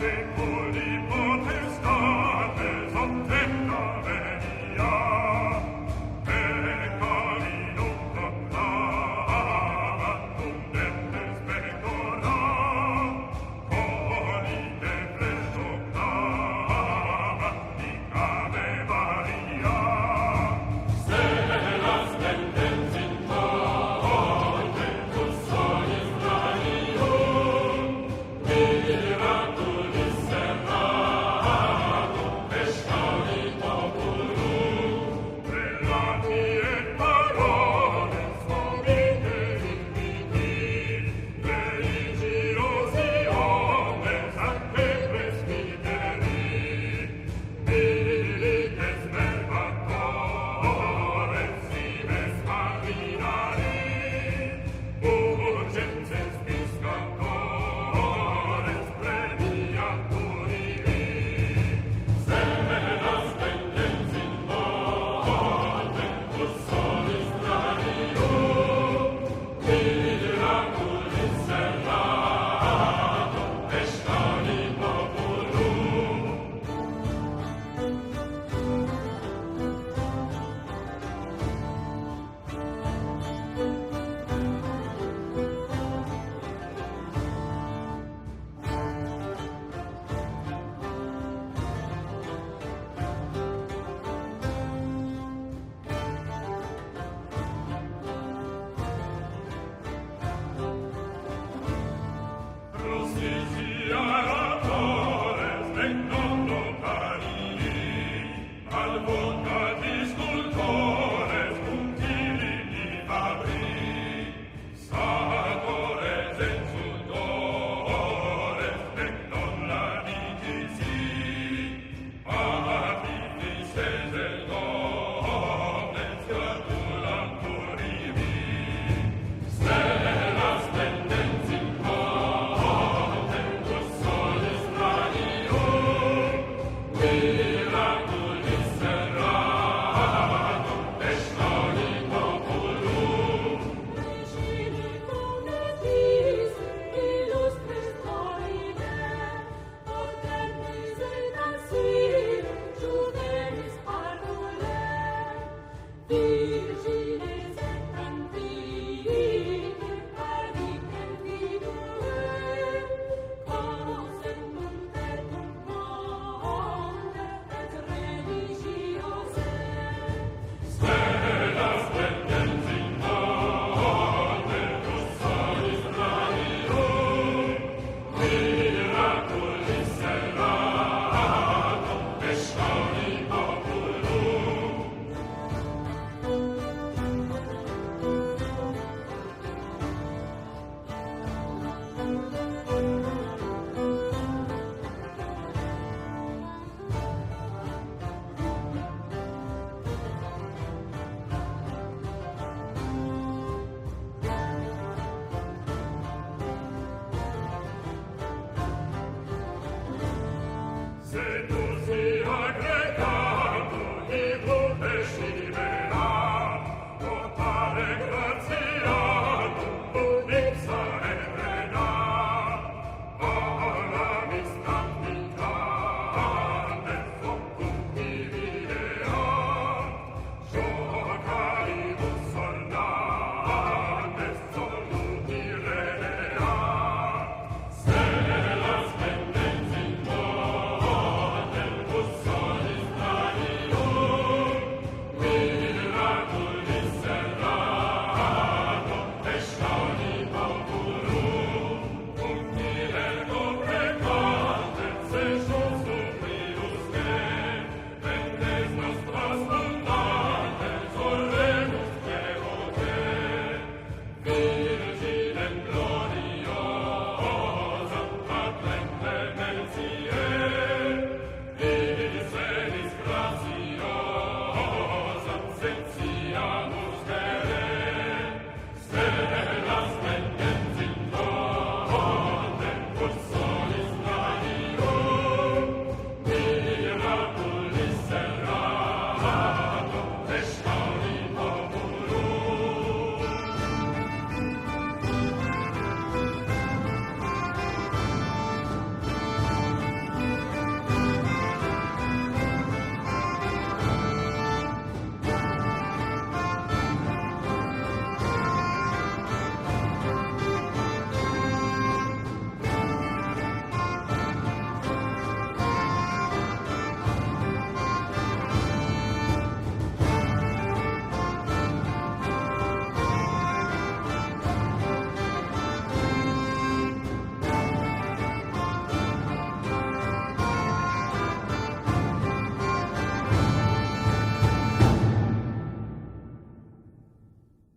te